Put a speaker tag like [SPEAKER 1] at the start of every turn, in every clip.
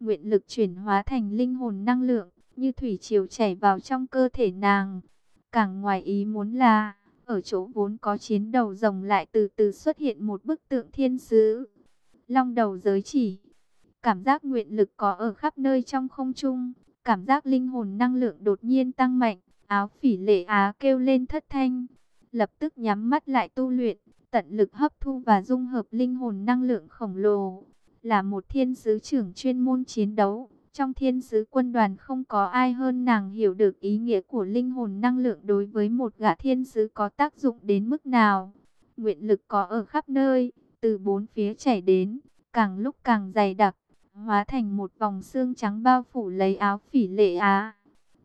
[SPEAKER 1] nguyện lực chuyển hóa thành linh hồn năng lượng, như thủy triều chảy vào trong cơ thể nàng. Càng ngoài ý muốn là, ở chỗ vốn có chiến đầu rồng lại từ từ xuất hiện một bức tượng thiên sứ. Long đầu giới chỉ, cảm giác nguyện lực có ở khắp nơi trong không trung, cảm giác linh hồn năng lượng đột nhiên tăng mạnh, áo phỉ lệ á kêu lên thất thanh, lập tức nhắm mắt lại tu luyện, tận lực hấp thu và dung hợp linh hồn năng lượng khổng lồ, là một thiên sứ trưởng chuyên môn chiến đấu. Trong thiên sứ quân đoàn không có ai hơn nàng hiểu được ý nghĩa của linh hồn năng lượng đối với một gã thiên sứ có tác dụng đến mức nào. Nguyện lực có ở khắp nơi, từ bốn phía chảy đến, càng lúc càng dày đặc, hóa thành một vòng xương trắng bao phủ lấy áo phỉ lệ á.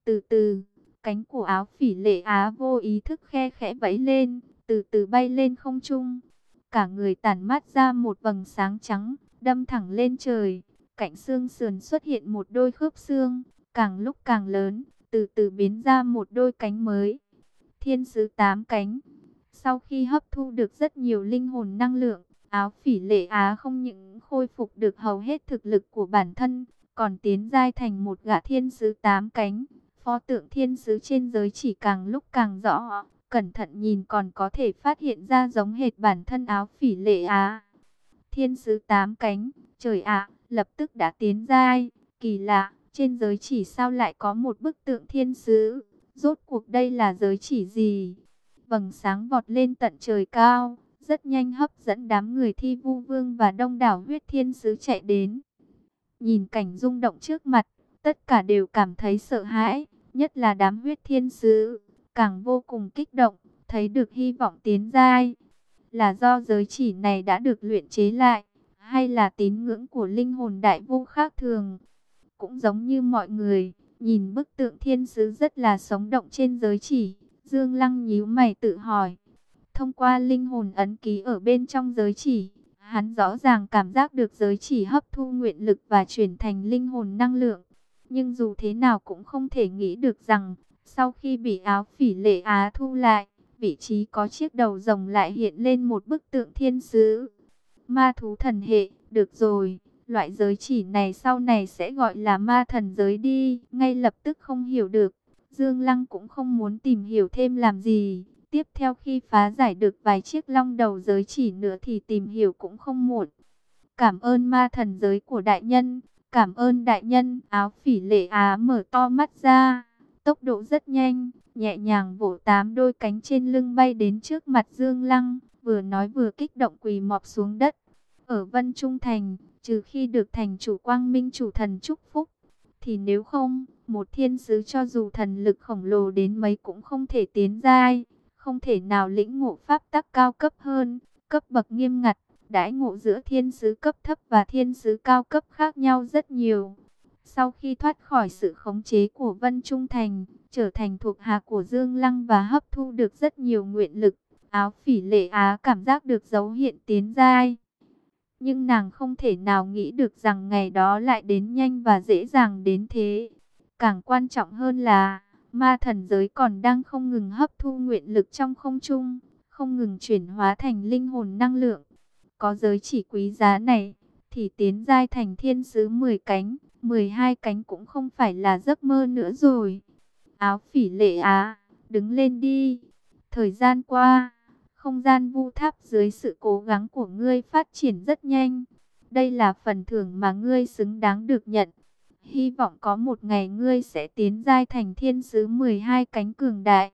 [SPEAKER 1] Từ từ, cánh của áo phỉ lệ á vô ý thức khe khẽ vẫy lên, từ từ bay lên không trung. Cả người tản mát ra một vầng sáng trắng, đâm thẳng lên trời. Cạnh xương sườn xuất hiện một đôi khớp xương, càng lúc càng lớn, từ từ biến ra một đôi cánh mới. Thiên sứ tám cánh. Sau khi hấp thu được rất nhiều linh hồn năng lượng, áo phỉ lệ á không những khôi phục được hầu hết thực lực của bản thân, còn tiến giai thành một gã thiên sứ tám cánh. Pho tượng thiên sứ trên giới chỉ càng lúc càng rõ, cẩn thận nhìn còn có thể phát hiện ra giống hệt bản thân áo phỉ lệ á. Thiên sứ tám cánh, trời ạ, lập tức đã tiến giai, kỳ lạ, trên giới chỉ sao lại có một bức tượng thiên sứ, rốt cuộc đây là giới chỉ gì? Vầng sáng vọt lên tận trời cao, rất nhanh hấp dẫn đám người thi vu vương và đông đảo huyết thiên sứ chạy đến. Nhìn cảnh rung động trước mặt, tất cả đều cảm thấy sợ hãi, nhất là đám huyết thiên sứ, càng vô cùng kích động, thấy được hy vọng tiến giai. Là do giới chỉ này đã được luyện chế lại, hay là tín ngưỡng của linh hồn đại vô khác thường. Cũng giống như mọi người, nhìn bức tượng thiên sứ rất là sống động trên giới chỉ, Dương Lăng nhíu mày tự hỏi. Thông qua linh hồn ấn ký ở bên trong giới chỉ, hắn rõ ràng cảm giác được giới chỉ hấp thu nguyện lực và chuyển thành linh hồn năng lượng. Nhưng dù thế nào cũng không thể nghĩ được rằng, sau khi bị áo phỉ lệ á thu lại, vị trí có chiếc đầu rồng lại hiện lên một bức tượng thiên sứ. Ma thú thần hệ, được rồi, loại giới chỉ này sau này sẽ gọi là ma thần giới đi, ngay lập tức không hiểu được. Dương Lăng cũng không muốn tìm hiểu thêm làm gì. Tiếp theo khi phá giải được vài chiếc long đầu giới chỉ nữa thì tìm hiểu cũng không muộn. Cảm ơn ma thần giới của đại nhân, cảm ơn đại nhân, áo phỉ lệ á mở to mắt ra, tốc độ rất nhanh, nhẹ nhàng vỗ tám đôi cánh trên lưng bay đến trước mặt Dương Lăng, vừa nói vừa kích động quỳ mọp xuống đất. Ở Vân Trung Thành, trừ khi được thành chủ quang minh chủ thần chúc phúc, thì nếu không, một thiên sứ cho dù thần lực khổng lồ đến mấy cũng không thể tiến giai, không thể nào lĩnh ngộ pháp tắc cao cấp hơn, cấp bậc nghiêm ngặt, đãi ngộ giữa thiên sứ cấp thấp và thiên sứ cao cấp khác nhau rất nhiều. Sau khi thoát khỏi sự khống chế của Vân Trung Thành, trở thành thuộc hạ của Dương Lăng và hấp thu được rất nhiều nguyện lực, áo phỉ lệ á cảm giác được dấu hiện tiến giai. Nhưng nàng không thể nào nghĩ được rằng ngày đó lại đến nhanh và dễ dàng đến thế. Càng quan trọng hơn là, ma thần giới còn đang không ngừng hấp thu nguyện lực trong không trung, không ngừng chuyển hóa thành linh hồn năng lượng. Có giới chỉ quý giá này, thì tiến giai thành thiên sứ 10 cánh, 12 cánh cũng không phải là giấc mơ nữa rồi. Áo phỉ lệ á, đứng lên đi. Thời gian qua, không gian vu tháp dưới sự cố gắng của ngươi phát triển rất nhanh. Đây là phần thưởng mà ngươi xứng đáng được nhận. Hy vọng có một ngày ngươi sẽ tiến giai thành thiên sứ 12 cánh cường đại.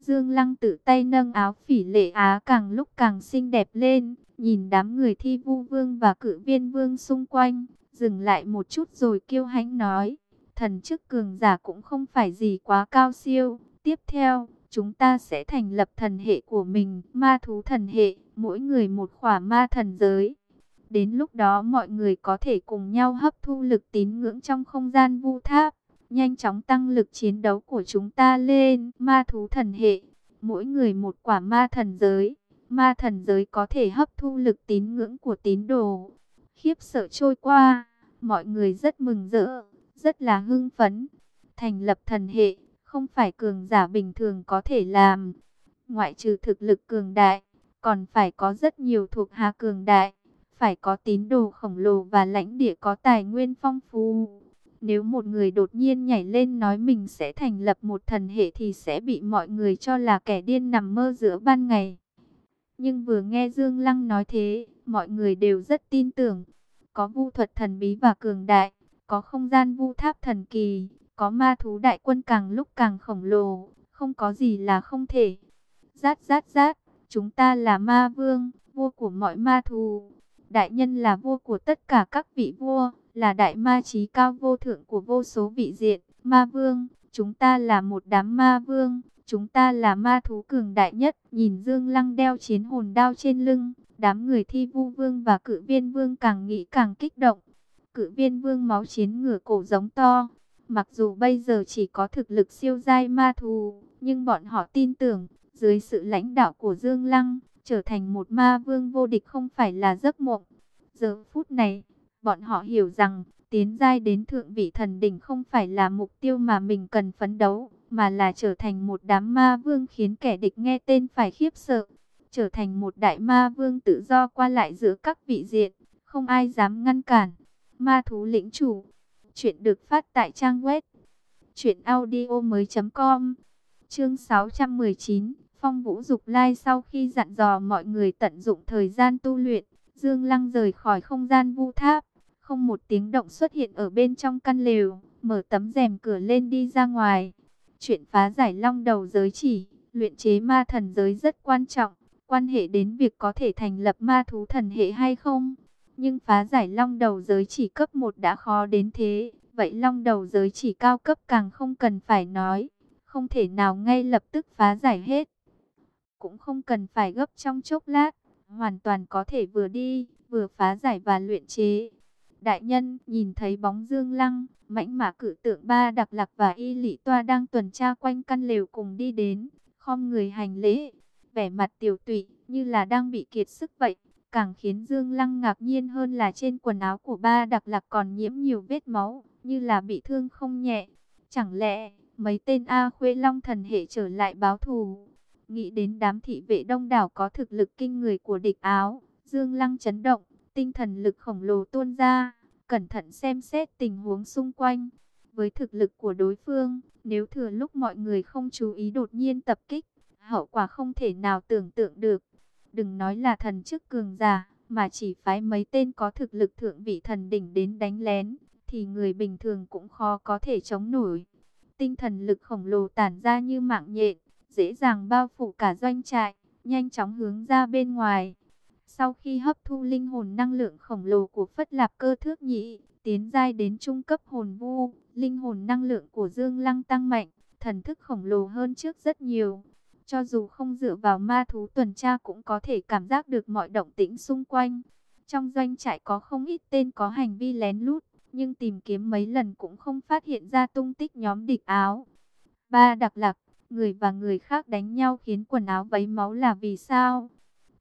[SPEAKER 1] Dương Lăng tự tay nâng áo phỉ lệ á càng lúc càng xinh đẹp lên, nhìn đám người thi vu vương và cử viên vương xung quanh, dừng lại một chút rồi kiêu hãnh nói, thần chức cường giả cũng không phải gì quá cao siêu. Tiếp theo, chúng ta sẽ thành lập thần hệ của mình, ma thú thần hệ, mỗi người một khỏa ma thần giới. Đến lúc đó mọi người có thể cùng nhau hấp thu lực tín ngưỡng trong không gian vu tháp, nhanh chóng tăng lực chiến đấu của chúng ta lên, ma thú thần hệ, mỗi người một quả ma thần giới. Ma thần giới có thể hấp thu lực tín ngưỡng của tín đồ. Khiếp sợ trôi qua, mọi người rất mừng rỡ, rất là hưng phấn. Thành lập thần hệ, không phải cường giả bình thường có thể làm. Ngoại trừ thực lực cường đại, còn phải có rất nhiều thuộc hạ cường đại. phải có tín đồ khổng lồ và lãnh địa có tài nguyên phong phú. Nếu một người đột nhiên nhảy lên nói mình sẽ thành lập một thần hệ thì sẽ bị mọi người cho là kẻ điên nằm mơ giữa ban ngày. Nhưng vừa nghe Dương Lăng nói thế, mọi người đều rất tin tưởng. Có vu thuật thần bí và cường đại, có không gian vu tháp thần kỳ, có ma thú đại quân càng lúc càng khổng lồ, không có gì là không thể. Rát rát rát, chúng ta là ma vương, vua của mọi ma thú. Đại nhân là vua của tất cả các vị vua, là đại ma trí cao vô thượng của vô số vị diện. Ma vương, chúng ta là một đám ma vương, chúng ta là ma thú cường đại nhất. Nhìn Dương Lăng đeo chiến hồn đao trên lưng, đám người thi vu vương và cự viên vương càng nghĩ càng kích động. Cự viên vương máu chiến ngửa cổ giống to. Mặc dù bây giờ chỉ có thực lực siêu giai ma thù, nhưng bọn họ tin tưởng, dưới sự lãnh đạo của Dương Lăng, trở thành một ma vương vô địch không phải là giấc mộng. Giờ phút này, bọn họ hiểu rằng, tiến giai đến thượng vị thần đỉnh không phải là mục tiêu mà mình cần phấn đấu, mà là trở thành một đám ma vương khiến kẻ địch nghe tên phải khiếp sợ. Trở thành một đại ma vương tự do qua lại giữa các vị diện, không ai dám ngăn cản. Ma thú lĩnh chủ, chuyện được phát tại trang web chuyện audio mới.com Chương 619 Phong Vũ Dục Lai sau khi dặn dò mọi người tận dụng thời gian tu luyện, Dương Lăng rời khỏi không gian vu tháp, không một tiếng động xuất hiện ở bên trong căn lều, mở tấm rèm cửa lên đi ra ngoài. Chuyện phá giải long đầu giới chỉ, luyện chế ma thần giới rất quan trọng, quan hệ đến việc có thể thành lập ma thú thần hệ hay không. Nhưng phá giải long đầu giới chỉ cấp 1 đã khó đến thế, vậy long đầu giới chỉ cao cấp càng không cần phải nói, không thể nào ngay lập tức phá giải hết. Cũng không cần phải gấp trong chốc lát, hoàn toàn có thể vừa đi, vừa phá giải và luyện chế. Đại nhân nhìn thấy bóng dương lăng, mãnh mã cử tượng ba đặc lạc và y lị toa đang tuần tra quanh căn lều cùng đi đến, khom người hành lễ, vẻ mặt tiểu tụy như là đang bị kiệt sức vậy. Càng khiến Dương Lăng ngạc nhiên hơn là trên quần áo của ba đặc lạc còn nhiễm nhiều vết máu, như là bị thương không nhẹ. Chẳng lẽ mấy tên A Khuê Long thần hệ trở lại báo thù? Nghĩ đến đám thị vệ đông đảo có thực lực kinh người của địch áo, Dương Lăng chấn động, tinh thần lực khổng lồ tuôn ra, cẩn thận xem xét tình huống xung quanh. Với thực lực của đối phương, nếu thừa lúc mọi người không chú ý đột nhiên tập kích, hậu quả không thể nào tưởng tượng được. Đừng nói là thần chức cường giả, mà chỉ phái mấy tên có thực lực thượng vị thần đỉnh đến đánh lén, thì người bình thường cũng khó có thể chống nổi. Tinh thần lực khổng lồ tản ra như mạng nhện, dễ dàng bao phủ cả doanh trại, nhanh chóng hướng ra bên ngoài. Sau khi hấp thu linh hồn năng lượng khổng lồ của Phất Lạp Cơ Thước Nhị, tiến giai đến trung cấp hồn vu, linh hồn năng lượng của Dương Lăng tăng mạnh, thần thức khổng lồ hơn trước rất nhiều. Cho dù không dựa vào ma thú tuần tra cũng có thể cảm giác được mọi động tĩnh xung quanh. Trong doanh trại có không ít tên có hành vi lén lút, nhưng tìm kiếm mấy lần cũng không phát hiện ra tung tích nhóm địch áo. Ba đặc lạc, người và người khác đánh nhau khiến quần áo vấy máu là vì sao?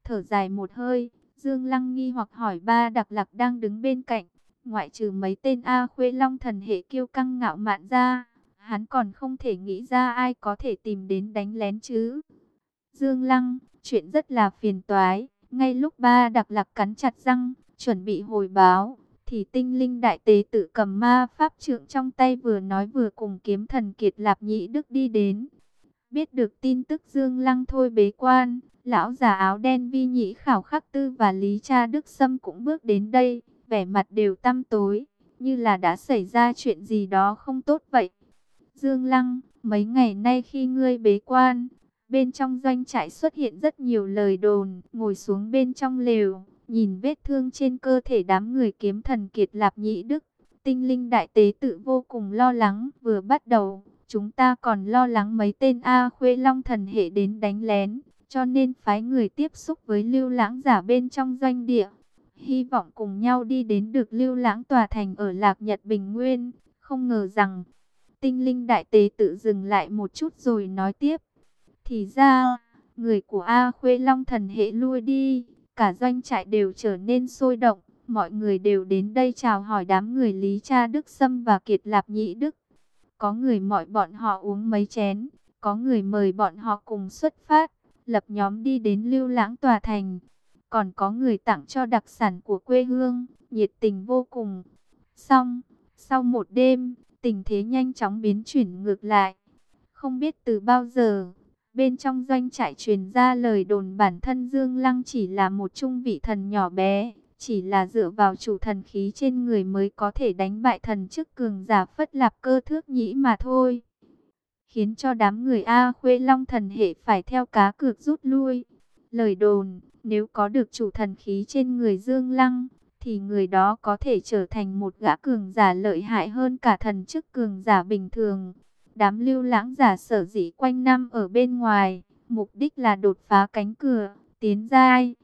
[SPEAKER 1] Thở dài một hơi, Dương Lăng nghi hoặc hỏi ba đặc lạc đang đứng bên cạnh, ngoại trừ mấy tên A Khuê Long thần hệ kiêu căng ngạo mạn ra, hắn còn không thể nghĩ ra ai có thể tìm đến đánh lén chứ. Dương Lăng, chuyện rất là phiền toái, ngay lúc ba đặc lạc cắn chặt răng, chuẩn bị hồi báo, thì tinh linh đại tế tự cầm ma pháp trượng trong tay vừa nói vừa cùng kiếm thần kiệt lạp nhị đức đi đến. Biết được tin tức Dương Lăng thôi bế quan, lão già áo đen vi nhĩ khảo khắc tư và Lý Cha Đức Sâm cũng bước đến đây, vẻ mặt đều tăm tối, như là đã xảy ra chuyện gì đó không tốt vậy. Dương Lăng, mấy ngày nay khi ngươi bế quan, bên trong doanh trại xuất hiện rất nhiều lời đồn, ngồi xuống bên trong lều, nhìn vết thương trên cơ thể đám người kiếm thần kiệt lạp nhĩ đức. Tinh linh đại tế tự vô cùng lo lắng, vừa bắt đầu, Chúng ta còn lo lắng mấy tên A Khuê Long thần hệ đến đánh lén, cho nên phái người tiếp xúc với lưu lãng giả bên trong doanh địa. Hy vọng cùng nhau đi đến được lưu lãng tòa thành ở Lạc Nhật Bình Nguyên. Không ngờ rằng, tinh linh đại tế tự dừng lại một chút rồi nói tiếp. Thì ra, người của A Khuê Long thần hệ lui đi, cả doanh trại đều trở nên sôi động. Mọi người đều đến đây chào hỏi đám người Lý Cha Đức Sâm và Kiệt Lạp Nhĩ Đức. Có người mọi bọn họ uống mấy chén, có người mời bọn họ cùng xuất phát, lập nhóm đi đến lưu lãng tòa thành. còn có người tặng cho đặc sản của quê hương, nhiệt tình vô cùng. Xong, sau một đêm, tình thế nhanh chóng biến chuyển ngược lại. Không biết từ bao giờ, bên trong doanh trại truyền ra lời đồn bản thân Dương Lăng chỉ là một trung vị thần nhỏ bé, chỉ là dựa vào chủ thần khí trên người mới có thể đánh bại thần chức cường giả phất lạp cơ thước nhĩ mà thôi. Khiến cho đám người A Khuê Long thần hệ phải theo cá cược rút lui. Lời đồn, nếu có được chủ thần khí trên người Dương Lăng, thì người đó có thể trở thành một gã cường giả lợi hại hơn cả thần chức cường giả bình thường. Đám lưu lãng giả sở dĩ quanh năm ở bên ngoài, mục đích là đột phá cánh cửa, tiến giai.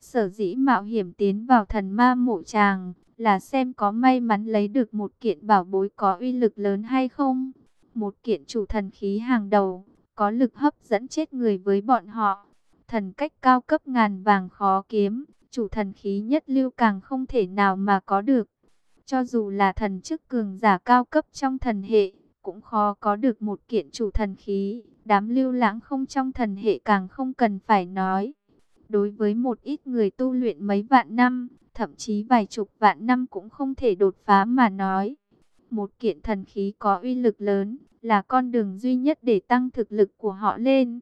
[SPEAKER 1] Sở dĩ mạo hiểm tiến vào thần ma mộ tràng, là xem có may mắn lấy được một kiện bảo bối có uy lực lớn hay không. Một kiện chủ thần khí hàng đầu, có lực hấp dẫn chết người với bọn họ. Thần cách cao cấp ngàn vàng khó kiếm, chủ thần khí nhất lưu càng không thể nào mà có được. Cho dù là thần chức cường giả cao cấp trong thần hệ, cũng khó có được một kiện chủ thần khí. Đám lưu lãng không trong thần hệ càng không cần phải nói. Đối với một ít người tu luyện mấy vạn năm, thậm chí vài chục vạn năm cũng không thể đột phá mà nói. Một kiện thần khí có uy lực lớn, là con đường duy nhất để tăng thực lực của họ lên.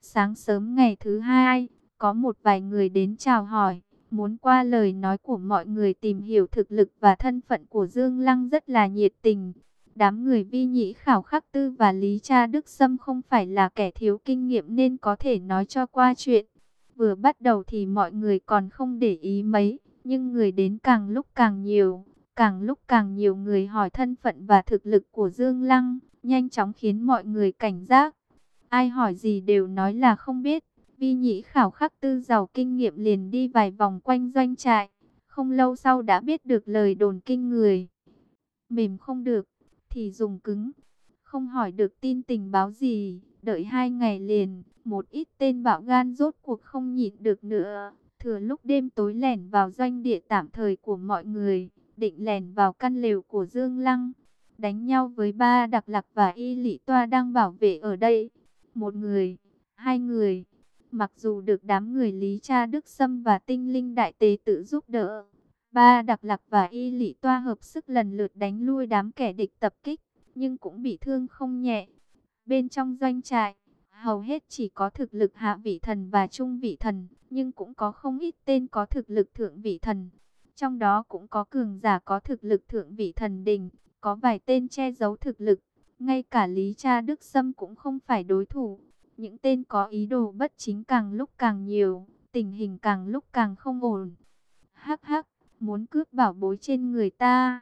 [SPEAKER 1] Sáng sớm ngày thứ hai, có một vài người đến chào hỏi, muốn qua lời nói của mọi người tìm hiểu thực lực và thân phận của Dương Lăng rất là nhiệt tình. Đám người vi nhĩ khảo khắc tư và Lý Cha Đức Sâm không phải là kẻ thiếu kinh nghiệm nên có thể nói cho qua chuyện. Vừa bắt đầu thì mọi người còn không để ý mấy, nhưng người đến càng lúc càng nhiều, càng lúc càng nhiều người hỏi thân phận và thực lực của Dương Lăng, nhanh chóng khiến mọi người cảnh giác. Ai hỏi gì đều nói là không biết. Vi nhĩ khảo khắc tư giàu kinh nghiệm liền đi vài vòng quanh doanh trại. Không lâu sau đã biết được lời đồn kinh người. Mềm không được, thì dùng cứng. Không hỏi được tin tình báo gì. Đợi hai ngày liền, một ít tên bạo gan rốt cuộc không nhịn được nữa. Thừa lúc đêm tối lẻn vào doanh địa tạm thời của mọi người, định lẻn vào căn lều của Dương Lăng. Đánh nhau với ba đặc lạc và y lị toa đang bảo vệ ở đây. Một người, hai người, mặc dù được đám người Lý Cha Đức Sâm và tinh linh đại tế tự giúp đỡ. Ba đặc lạc và y lị toa hợp sức lần lượt đánh lui đám kẻ địch tập kích, nhưng cũng bị thương không nhẹ. Bên trong doanh trại, hầu hết chỉ có thực lực hạ vị thần và trung vị thần, nhưng cũng có không ít tên có thực lực thượng vị thần. Trong đó cũng có cường giả có thực lực thượng vị thần đình, có vài tên che giấu thực lực. Ngay cả Lý Cha Đức Sâm cũng không phải đối thủ. Những tên có ý đồ bất chính càng lúc càng nhiều, tình hình càng lúc càng không ổn. Hắc hắc, muốn cướp bảo bối trên người ta.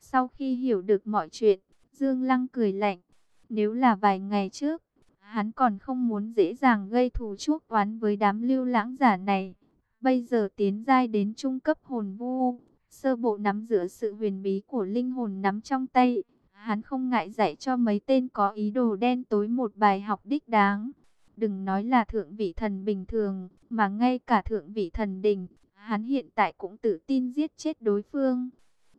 [SPEAKER 1] Sau khi hiểu được mọi chuyện, Dương Lăng cười lạnh. Nếu là vài ngày trước, hắn còn không muốn dễ dàng gây thù chuốc oán với đám lưu lãng giả này. Bây giờ tiến giai đến trung cấp hồn vu, sơ bộ nắm giữ sự huyền bí của linh hồn nắm trong tay. Hắn không ngại dạy cho mấy tên có ý đồ đen tối một bài học đích đáng. Đừng nói là thượng vị thần bình thường, mà ngay cả thượng vị thần đình, hắn hiện tại cũng tự tin giết chết đối phương.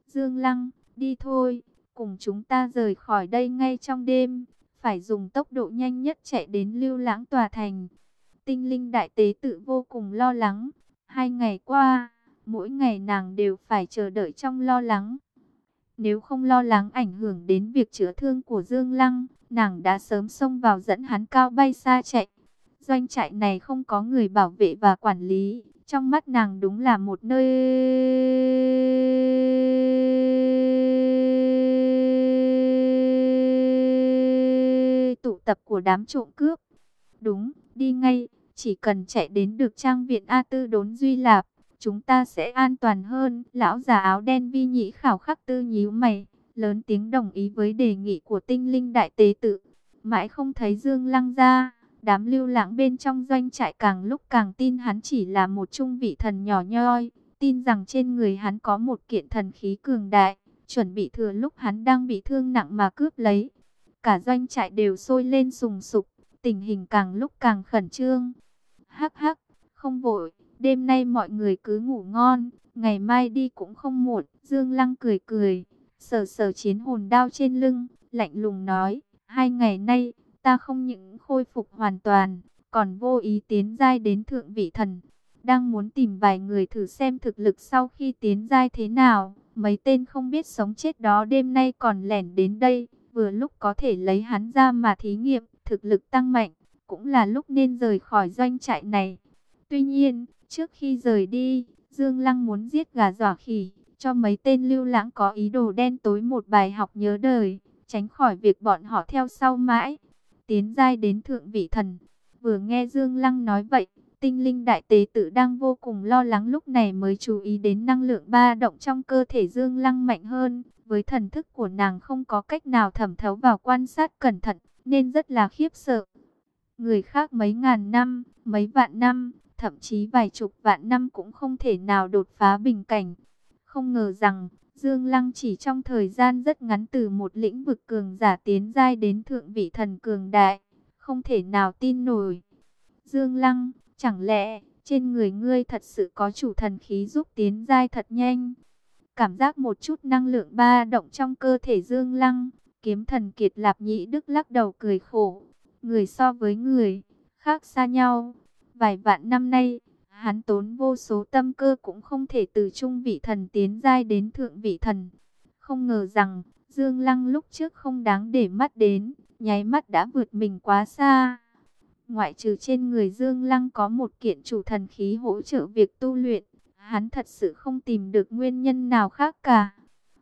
[SPEAKER 1] Dương Lăng, đi thôi, cùng chúng ta rời khỏi đây ngay trong đêm, phải dùng tốc độ nhanh nhất chạy đến lưu lãng tòa thành. Tinh linh đại tế tự vô cùng lo lắng, hai ngày qua, mỗi ngày nàng đều phải chờ đợi trong lo lắng. Nếu không lo lắng ảnh hưởng đến việc chữa thương của Dương Lăng, nàng đã sớm xông vào dẫn hắn cao bay xa chạy. Doanh trại này không có người bảo vệ và quản lý, trong mắt nàng đúng là một nơi tụ tập của đám trộm cướp. Đúng, đi ngay, chỉ cần chạy đến được trang viện A Tư đốn Duy Lạp, chúng ta sẽ an toàn hơn. Lão già áo đen vi nhĩ khảo khắc tư nhíu mày, lớn tiếng đồng ý với đề nghị của tinh linh đại tế tự. Mãi không thấy Dương Lăng ra, đám lưu lãng bên trong doanh trại càng lúc càng tin hắn chỉ là một trung vị thần nhỏ nhoi, tin rằng trên người hắn có một kiện thần khí cường đại, chuẩn bị thừa lúc hắn đang bị thương nặng mà cướp lấy. Cả doanh trại đều sôi lên sùng sục, tình hình càng lúc càng khẩn trương. Hắc hắc, không vội, Đêm nay mọi người cứ ngủ ngon, ngày mai đi cũng không muộn. Dương Lăng cười cười, sờ sờ chiến hồn đao trên lưng, lạnh lùng nói, hai ngày nay, ta không những khôi phục hoàn toàn, còn vô ý tiến giai đến thượng vị thần. đang muốn tìm vài người thử xem thực lực sau khi tiến giai thế nào. Mấy tên không biết sống chết đó đêm nay còn lẻn đến đây, vừa lúc có thể lấy hắn ra mà thí nghiệm, thực lực tăng mạnh, cũng là lúc nên rời khỏi doanh trại này. Tuy nhiên, trước khi rời đi, Dương Lăng muốn giết gà dọa khỉ, cho mấy tên lưu lãng có ý đồ đen tối một bài học nhớ đời, tránh khỏi việc bọn họ theo sau mãi. Tiến giai đến thượng vị thần, vừa nghe Dương Lăng nói vậy, tinh linh đại tế tử đang vô cùng lo lắng lúc này mới chú ý đến năng lượng ba động trong cơ thể Dương Lăng mạnh hơn. Với thần thức của nàng không có cách nào thẩm thấu vào quan sát cẩn thận, nên rất là khiếp sợ. Người khác mấy ngàn năm, mấy vạn năm, thậm chí vài chục vạn năm cũng không thể nào đột phá bình cảnh. Không ngờ rằng, Dương Lăng chỉ trong thời gian rất ngắn từ một lĩnh vực cường giả tiến giai đến thượng vị thần cường đại, không thể nào tin nổi. Dương Lăng, chẳng lẽ trên người ngươi thật sự có chủ thần khí giúp tiến giai thật nhanh? Cảm giác một chút năng lượng ba động trong cơ thể Dương Lăng, kiếm thần kiệt lạp nhĩ đức lắc đầu cười khổ. Người so với người, khác xa nhau. Vài vạn năm nay, hắn tốn vô số tâm cơ cũng không thể từ trung vị thần tiến giai đến thượng vị thần. Không ngờ rằng, Dương Lăng lúc trước không đáng để mắt đến, nháy mắt đã vượt mình quá xa. Ngoại trừ trên người Dương Lăng có một kiện chủ thần khí hỗ trợ việc tu luyện, hắn thật sự không tìm được nguyên nhân nào khác cả.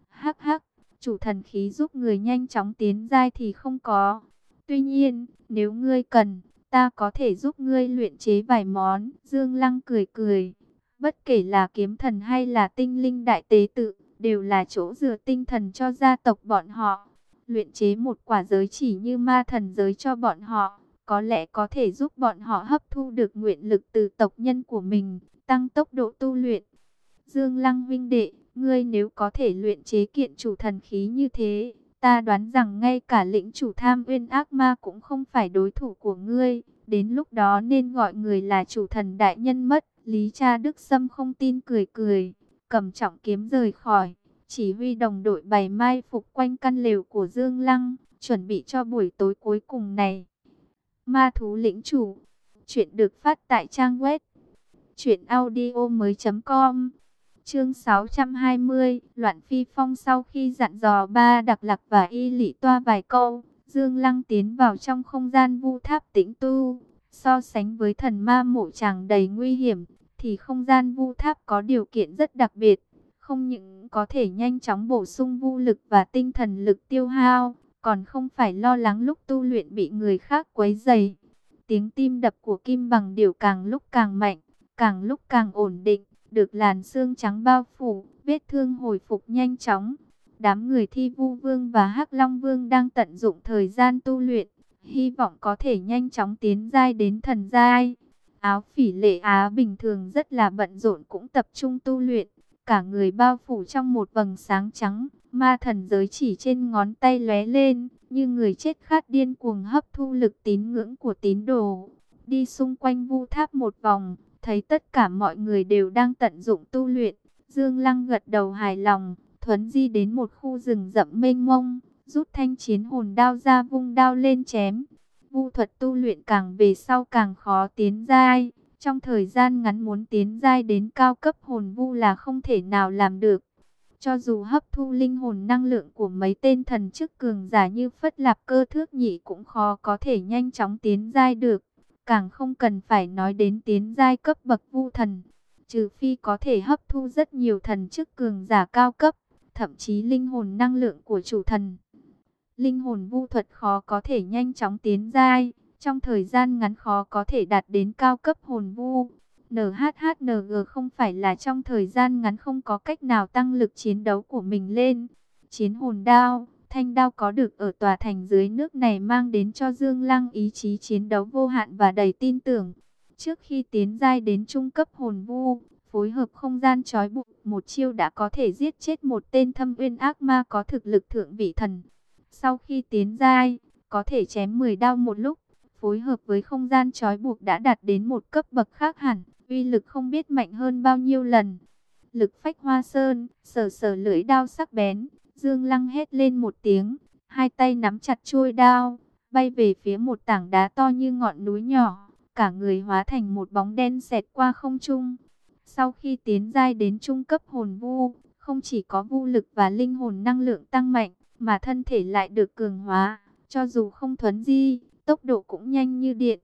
[SPEAKER 1] Hắc hắc, chủ thần khí giúp người nhanh chóng tiến giai thì không có. Tuy nhiên, nếu ngươi cần, ta có thể giúp ngươi luyện chế vài món. Dương Lăng cười cười, bất kể là kiếm thần hay là tinh linh đại tế tự, đều là chỗ dựa tinh thần cho gia tộc bọn họ. Luyện chế một quả giới chỉ như ma thần giới cho bọn họ, có lẽ có thể giúp bọn họ hấp thu được nguyện lực từ tộc nhân của mình, tăng tốc độ tu luyện. Dương Lăng vinh đệ, ngươi nếu có thể luyện chế kiện chủ thần khí như thế, ta đoán rằng ngay cả lĩnh chủ tham uyên ác ma cũng không phải đối thủ của ngươi. Đến lúc đó nên gọi người là chủ thần đại nhân mất. Lý cha Đức Sâm không tin cười cười, cầm trọng kiếm rời khỏi. Chỉ huy đồng đội bày mai phục quanh căn lều của Dương Lăng, chuẩn bị cho buổi tối cuối cùng này. Ma thú lĩnh chủ, chuyện được phát tại trang web Chuyện audio mới com Chương 620 Loạn phi phong sau khi dặn dò ba đặc lạc và y lị toa vài câu Dương Lăng tiến vào trong không gian vu tháp tĩnh tu. So sánh với thần ma mộ chàng đầy nguy hiểm Thì không gian vu tháp có điều kiện rất đặc biệt. Không những có thể nhanh chóng bổ sung vu lực và tinh thần lực tiêu hao Còn không phải lo lắng lúc tu luyện bị người khác quấy dày Tiếng tim đập của kim bằng điều càng lúc càng mạnh càng lúc càng ổn định, được làn xương trắng bao phủ, vết thương hồi phục nhanh chóng. Đám người thi vu vương và hắc long vương đang tận dụng thời gian tu luyện, hy vọng có thể nhanh chóng tiến giai đến thần giai. Áo phỉ lệ á bình thường rất là bận rộn cũng tập trung tu luyện, cả người bao phủ trong một vầng sáng trắng, ma thần giới chỉ trên ngón tay lóe lên, như người chết khát điên cuồng hấp thu lực tín ngưỡng của tín đồ. Đi xung quanh vu tháp một vòng, Thấy tất cả mọi người đều đang tận dụng tu luyện, Dương Lăng gật đầu hài lòng, thuấn di đến một khu rừng rậm mênh mông, rút thanh chiến hồn đao ra vung đao lên chém. Vu thuật tu luyện càng về sau càng khó tiến giai, trong thời gian ngắn muốn tiến giai đến cao cấp hồn vu là không thể nào làm được. Cho dù hấp thu linh hồn năng lượng của mấy tên thần chức cường giả như Phất Lạp Cơ Thước Nhị cũng khó có thể nhanh chóng tiến giai được càng không cần phải nói đến tiến giai cấp bậc vu thần, trừ phi có thể hấp thu rất nhiều thần chức cường giả cao cấp, thậm chí linh hồn năng lượng của chủ thần. Linh hồn vu thuật khó có thể nhanh chóng tiến giai, trong thời gian ngắn khó có thể đạt đến cao cấp hồn vu. NHHNG không phải là trong thời gian ngắn không có cách nào tăng lực chiến đấu của mình lên. Chiến hồn đao Thanh đao có được ở tòa thành dưới nước này mang đến cho Dương Lăng ý chí chiến đấu vô hạn và đầy tin tưởng. Trước khi tiến giai đến trung cấp hồn vu, phối hợp không gian trói buộc, một chiêu đã có thể giết chết một tên thâm uyên ác ma có thực lực thượng vị thần. Sau khi tiến giai, có thể chém 10 đao một lúc, phối hợp với không gian trói buộc đã đạt đến một cấp bậc khác hẳn, uy lực không biết mạnh hơn bao nhiêu lần. Lực phách hoa sơn, sờ sờ lưỡi đao sắc bén, Dương Lăng hét lên một tiếng, hai tay nắm chặt chuôi đao, bay về phía một tảng đá to như ngọn núi nhỏ, cả người hóa thành một bóng đen xẹt qua không trung. Sau khi tiến giai đến trung cấp hồn vu, không chỉ có vu lực và linh hồn năng lượng tăng mạnh, mà thân thể lại được cường hóa, cho dù không thuấn di, tốc độ cũng nhanh như điện.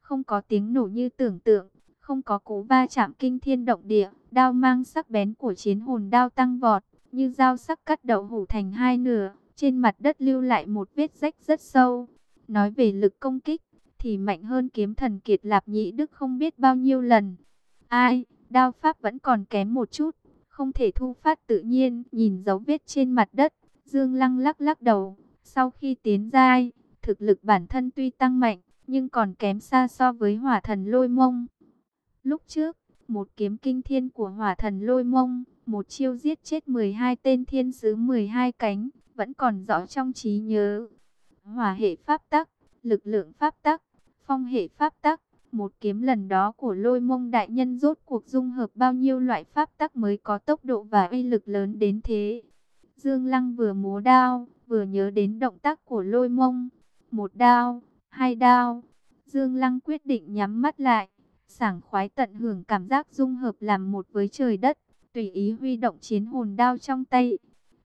[SPEAKER 1] Không có tiếng nổ như tưởng tượng, không có cú va chạm kinh thiên động địa, đao mang sắc bén của chiến hồn đao tăng vọt, như dao sắc cắt đậu hủ thành hai nửa, trên mặt đất lưu lại một vết rách rất sâu. Nói về lực công kích, thì mạnh hơn kiếm thần kiệt lạp nhĩ đức không biết bao nhiêu lần. Ai, đao pháp vẫn còn kém một chút, không thể thu phát tự nhiên, nhìn dấu vết trên mặt đất, Dương Lăng lắc lắc đầu, sau khi tiến giai, thực lực bản thân tuy tăng mạnh, nhưng còn kém xa so với hỏa thần lôi mông. Lúc trước, một kiếm kinh thiên của hỏa thần lôi mông, một chiêu giết chết 12 tên thiên sứ 12 cánh, vẫn còn rõ trong trí nhớ. Hỏa hệ pháp tắc, lực lượng pháp tắc, phong hệ pháp tắc, một kiếm lần đó của lôi mông đại nhân rốt cuộc dung hợp bao nhiêu loại pháp tắc mới có tốc độ và uy lực lớn đến thế. Dương Lăng vừa múa đao, vừa nhớ đến động tác của lôi mông. Một đao, hai đao. Dương Lăng quyết định nhắm mắt lại, sảng khoái tận hưởng cảm giác dung hợp làm một với trời đất, tùy ý huy động chiến hồn đao trong tay.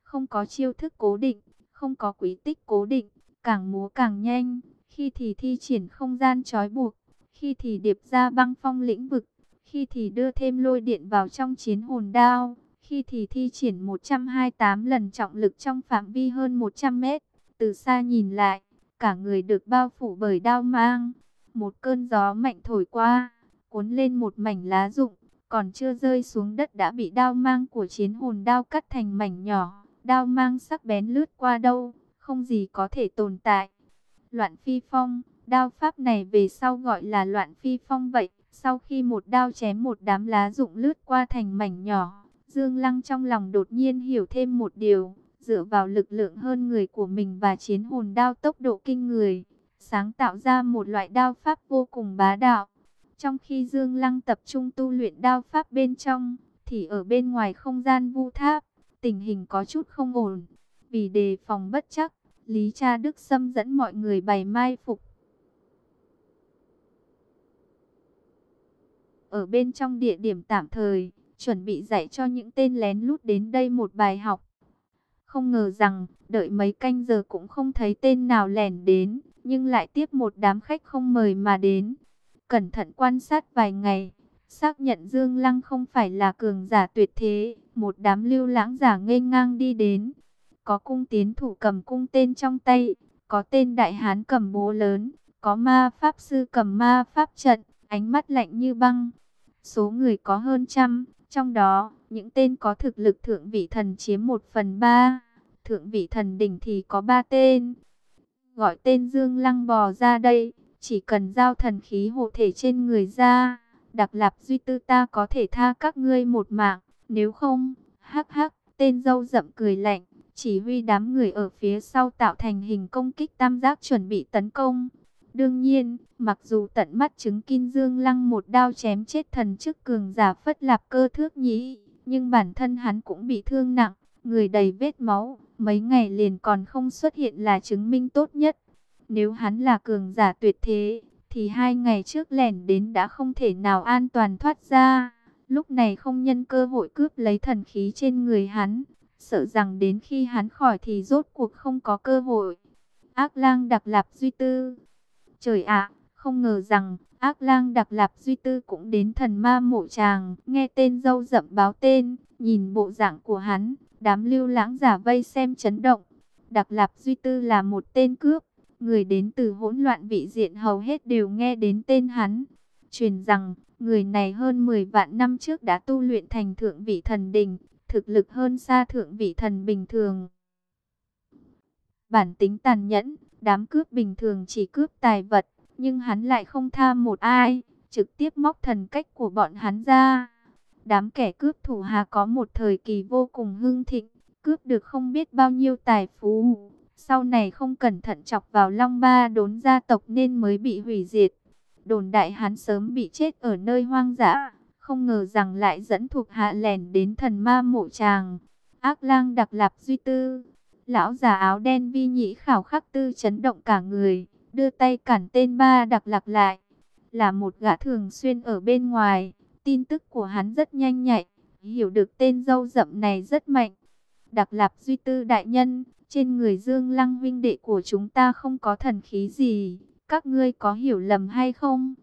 [SPEAKER 1] Không có chiêu thức cố định, không có quý tích cố định, càng múa càng nhanh, khi thì thi triển không gian trói buộc, khi thì điệp ra băng phong lĩnh vực, khi thì đưa thêm lôi điện vào trong chiến hồn đao, khi thì thi triển 128 lần trọng lực trong phạm vi hơn 100 mét. Từ xa nhìn lại, cả người được bao phủ bởi đao mang. Một cơn gió mạnh thổi qua, cuốn lên một mảnh lá rụng, còn chưa rơi xuống đất đã bị đao mang của chiến hồn đao cắt thành mảnh nhỏ. Đao mang sắc bén lướt qua đâu, không gì có thể tồn tại. Loạn phi phong, đao pháp này về sau gọi là loạn phi phong vậy. Sau khi một đao chém một đám lá rụng lướt qua thành mảnh nhỏ, Dương Lăng trong lòng đột nhiên hiểu thêm một điều, dựa vào lực lượng hơn người của mình và chiến hồn đao tốc độ kinh người, sáng tạo ra một loại đao pháp vô cùng bá đạo. Trong khi Dương Lăng tập trung tu luyện đao pháp bên trong, thì ở bên ngoài không gian vu tháp, tình hình có chút không ổn. Vì đề phòng bất chắc, Lý Cha Đức xâm dẫn mọi người bày mai phục. Ở bên trong địa điểm tạm thời, chuẩn bị dạy cho những tên lén lút đến đây một bài học. Không ngờ rằng, đợi mấy canh giờ cũng không thấy tên nào lẻn đến, nhưng lại tiếp một đám khách không mời mà đến. Cẩn thận quan sát vài ngày, xác nhận Dương Lăng không phải là cường giả tuyệt thế, một đám lưu lãng giả ngây ngang đi đến. Có cung tiến thủ cầm cung tên trong tay, có tên đại hán cầm bố lớn, có ma pháp sư cầm ma pháp trận, ánh mắt lạnh như băng. Số người có hơn trăm, trong đó, những tên có thực lực thượng vị thần chiếm một phần ba, thượng vị thần đỉnh thì có ba tên. Gọi tên Dương Lăng bò ra đây, chỉ cần giao thần khí hộ thể trên người ra, đặc lạp duy tư ta có thể tha các ngươi một mạng, nếu không, hắc hắc, tên dâu rậm cười lạnh, chỉ huy đám người ở phía sau tạo thành hình công kích tam giác chuẩn bị tấn công. Đương nhiên, mặc dù tận mắt chứng Kim Dương Lăng một đao chém chết thần chức cường giả phất lạp cơ thước nhĩ, nhưng bản thân hắn cũng bị thương nặng, người đầy vết máu, mấy ngày liền còn không xuất hiện là chứng minh tốt nhất. Nếu hắn là cường giả tuyệt thế, thì hai ngày trước lẻn đến đã không thể nào an toàn thoát ra. Lúc này không nhân cơ hội cướp lấy thần khí trên người hắn, sợ rằng đến khi hắn khỏi thì rốt cuộc không có cơ hội. Ác lang đặc lạp duy tư Trời ạ, không ngờ rằng ác lang đặc lạp duy tư cũng đến thần ma mộ tràng, nghe tên dâu rậm báo tên, nhìn bộ dạng của hắn, đám lưu lãng giả vây xem chấn động. Đặc lạp duy tư là một tên cướp, người đến từ hỗn loạn vị diện hầu hết đều nghe đến tên hắn. Truyền rằng, người này hơn 10 vạn năm trước đã tu luyện thành thượng vị thần đình, thực lực hơn xa thượng vị thần bình thường. Bản tính tàn nhẫn, Đám cướp bình thường chỉ cướp tài vật, nhưng hắn lại không tha một ai, trực tiếp móc thần cách của bọn hắn ra. Đám kẻ cướp thủ hà có một thời kỳ vô cùng hưng thịnh, cướp được không biết bao nhiêu tài phú. Sau này không cẩn thận chọc vào long ba đốn gia tộc nên mới bị hủy diệt. Đồn đại hắn sớm bị chết ở nơi hoang dã, không ngờ rằng lại dẫn thuộc hạ lẻn đến thần ma mộ tràng. Ác lang đặc lạp duy tư, Lão già áo đen vi nhĩ khảo khắc tư chấn động cả người, đưa tay cản tên ba đặc lạc lại. là một gã thường xuyên ở bên ngoài. Tin tức của hắn rất nhanh nhạy, hiểu được tên dâu rậm này rất mạnh. Đặc Lạp Duy Tư đại nhân, trên người Dương Lăng vinh đệ của chúng ta không có thần khí gì, các ngươi có hiểu lầm hay không?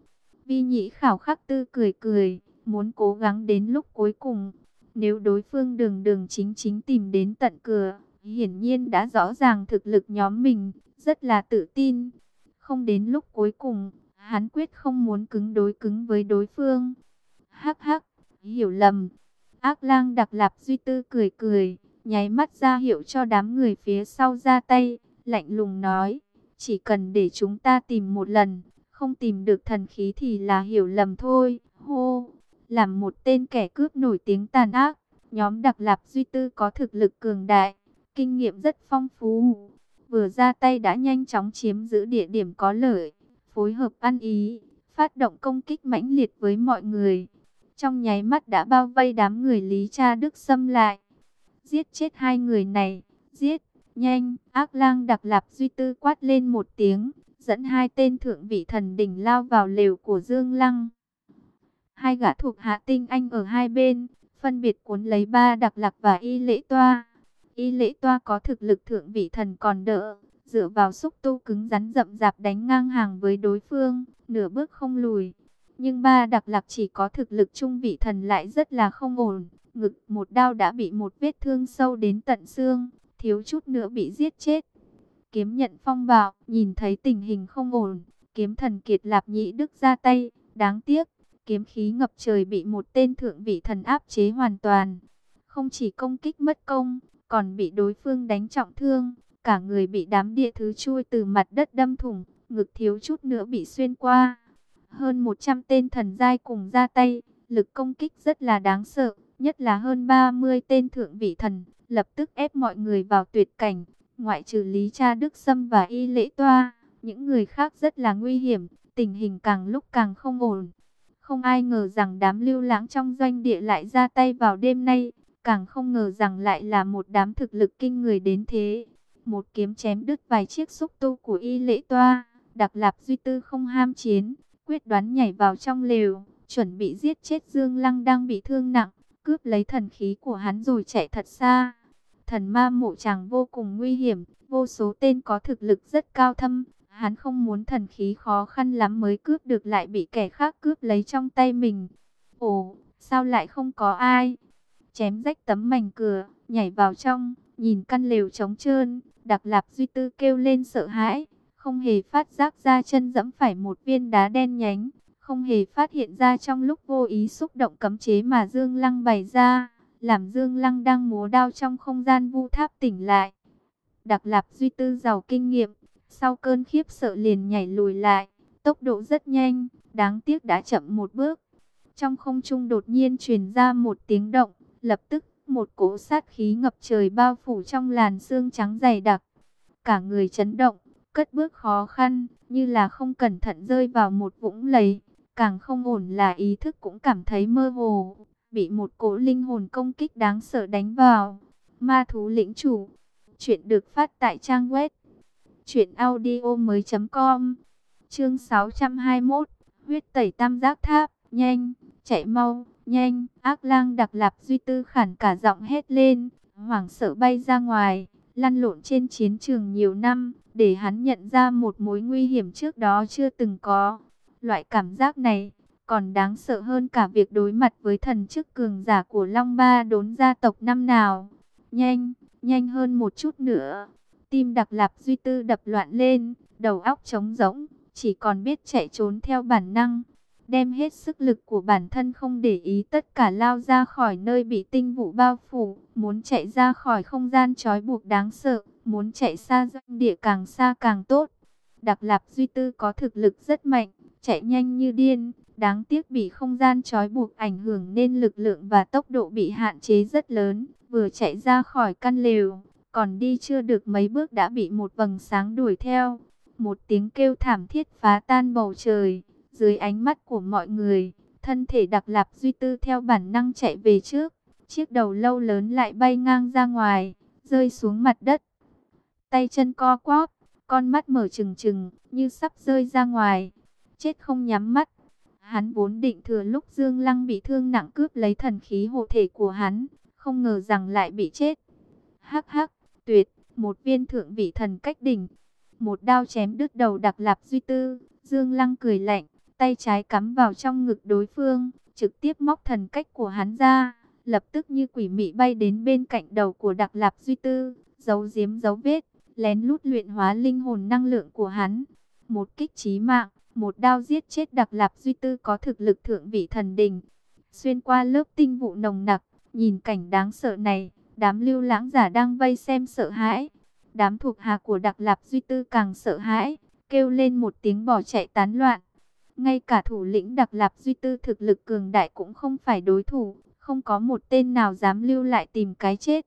[SPEAKER 1] Vi nhĩ khảo khắc tư cười cười, muốn cố gắng đến lúc cuối cùng. Nếu đối phương đường đường chính chính tìm đến tận cửa, hiển nhiên đã rõ ràng thực lực nhóm mình, rất là tự tin. Không đến lúc cuối cùng, hắn quyết không muốn cứng đối cứng với đối phương. Hắc hắc, hiểu lầm. Ác lang đặc lạp duy tư cười cười, nháy mắt ra hiệu cho đám người phía sau ra tay, lạnh lùng nói, chỉ cần để chúng ta tìm một lần, không tìm được thần khí thì là hiểu lầm thôi. Hô, làm một tên kẻ cướp nổi tiếng tàn ác, nhóm đặc lạp duy tư có thực lực cường đại, kinh nghiệm rất phong phú. Vừa ra tay đã nhanh chóng chiếm giữ địa điểm có lợi, phối hợp ăn ý, phát động công kích mãnh liệt với mọi người. Trong nháy mắt đã bao vây đám người Lý Cha Đức xâm lại. Giết chết hai người này, giết, nhanh, ác lang đặc lạp duy tư quát lên một tiếng, dẫn hai tên thượng vị thần đỉnh lao vào lều của Dương Lăng. Hai gã thuộc hạ tinh anh ở hai bên, phân biệt cuốn lấy ba đặc lạc và y lễ toa. Y lễ toa có thực lực thượng vị thần còn đỡ, dựa vào xúc tu cứng rắn rậm rạp đánh ngang hàng với đối phương, nửa bước không lùi. Nhưng ba đặc lạc chỉ có thực lực trung vị thần lại rất là không ổn, ngực một đao đã bị một vết thương sâu đến tận xương, thiếu chút nữa bị giết chết. Kiếm nhận phong bạo, nhìn thấy tình hình không ổn, kiếm thần kiệt lạp nhĩ đức ra tay, đáng tiếc, kiếm khí ngập trời bị một tên thượng vị thần áp chế hoàn toàn. Không chỉ công kích mất công, còn bị đối phương đánh trọng thương, cả người bị đám địa thứ chui từ mặt đất đâm thủng, ngực thiếu chút nữa bị xuyên qua. Hơn 100 tên thần giai cùng ra tay, lực công kích rất là đáng sợ, nhất là hơn 30 tên thượng vị thần, lập tức ép mọi người vào tuyệt cảnh, ngoại trừ Lý Cha Đức Sâm và Y Lễ Toa, những người khác rất là nguy hiểm, tình hình càng lúc càng không ổn. Không ai ngờ rằng đám lưu lãng trong doanh địa lại ra tay vào đêm nay, càng không ngờ rằng lại là một đám thực lực kinh người đến thế. Một kiếm chém đứt vài chiếc xúc tu của y lễ toa, đặc lạp duy tư không ham chiến, quyết đoán nhảy vào trong lều, chuẩn bị giết chết Dương Lăng đang bị thương nặng, cướp lấy thần khí của hắn rồi chạy thật xa. Thần ma mộ chàng vô cùng nguy hiểm, vô số tên có thực lực rất cao thâm, Hắn không muốn thần khí khó khăn lắm mới cướp được lại bị kẻ khác cướp lấy trong tay mình. Ồ, sao lại không có ai? Chém rách tấm mảnh cửa, nhảy vào trong, nhìn căn lều trống trơn, đặc lạp duy tư kêu lên sợ hãi, không hề phát giác ra chân dẫm phải một viên đá đen nhánh, không hề phát hiện ra trong lúc vô ý xúc động cấm chế mà Dương Lăng bày ra, làm Dương Lăng đang múa đao trong không gian vu tháp tỉnh lại. Đặc Lạp Duy Tư giàu kinh nghiệm, sau cơn khiếp sợ liền nhảy lùi lại, tốc độ rất nhanh, đáng tiếc đã chậm một bước. Trong không trung đột nhiên truyền ra một tiếng động, lập tức một cỗ sát khí ngập trời bao phủ trong làn xương trắng dày đặc. Cả người chấn động, cất bước khó khăn, như là không cẩn thận rơi vào một vũng lầy. Càng không ổn là ý thức cũng cảm thấy mơ hồ, bị một cỗ linh hồn công kích đáng sợ đánh vào. Ma thú lĩnh chủ, chuyện được phát tại trang web truyệnaudio mới .com. Chương 621 Huyết tẩy tam giác tháp. Nhanh, chạy mau, nhanh. Ác lang đặc lạp duy tư khản cả giọng hét lên. Hoảng sợ bay ra ngoài. Lăn lộn trên chiến trường nhiều năm. Để hắn nhận ra một mối nguy hiểm trước đó chưa từng có. Loại cảm giác này còn đáng sợ hơn cả việc đối mặt với thần chức cường giả của Long Ba đốn gia tộc năm nào. Nhanh, nhanh hơn một chút nữa. Tim đặc lạp duy tư đập loạn lên, đầu óc trống rỗng, chỉ còn biết chạy trốn theo bản năng. Đem hết sức lực của bản thân không để ý tất cả lao ra khỏi nơi bị tinh vụ bao phủ, muốn chạy ra khỏi không gian trói buộc đáng sợ, muốn chạy xa doanh địa càng xa càng tốt. Đặc Lạp Duy Tư có thực lực rất mạnh, chạy nhanh như điên, đáng tiếc bị không gian trói buộc ảnh hưởng nên lực lượng và tốc độ bị hạn chế rất lớn, vừa chạy ra khỏi căn lều, còn đi chưa được mấy bước đã bị một vầng sáng đuổi theo. Một tiếng kêu thảm thiết phá tan bầu trời. Dưới ánh mắt của mọi người, thân thể đặc lạp duy tư theo bản năng chạy về trước. Chiếc đầu lâu lớn lại bay ngang ra ngoài, rơi xuống mặt đất. Tay chân co quắp, con mắt mở trừng trừng, như sắp rơi ra ngoài. Chết không nhắm mắt, Hắn vốn định thừa lúc Dương Lăng bị thương nặng cướp lấy thần khí hộ thể của hắn, không ngờ rằng lại bị chết. Hắc hắc, tuyệt, một viên thượng vị thần cách đỉnh, một đao chém đứt đầu Đặc Lạp Duy Tư, Dương Lăng cười lạnh, tay trái cắm vào trong ngực đối phương, trực tiếp móc thần cách của hắn ra, lập tức như quỷ mị bay đến bên cạnh đầu của Đặc Lạp Duy Tư, giấu giếm dấu vết, lén lút luyện hóa linh hồn năng lượng của hắn. Một kích chí mạng, một đao giết chết Đặc Lạp Duy Tư có thực lực thượng vị thần đình. Xuyên qua lớp tinh vụ nồng nặc, nhìn cảnh đáng sợ này, đám lưu lãng giả đang vây xem sợ hãi. Đám thuộc hạ của Đặc Lạp Duy Tư càng sợ hãi, kêu lên một tiếng bỏ chạy tán loạn. Ngay cả thủ lĩnh Đặc Lạp Duy Tư thực lực cường đại cũng không phải đối thủ, không có một tên nào dám lưu lại tìm cái chết.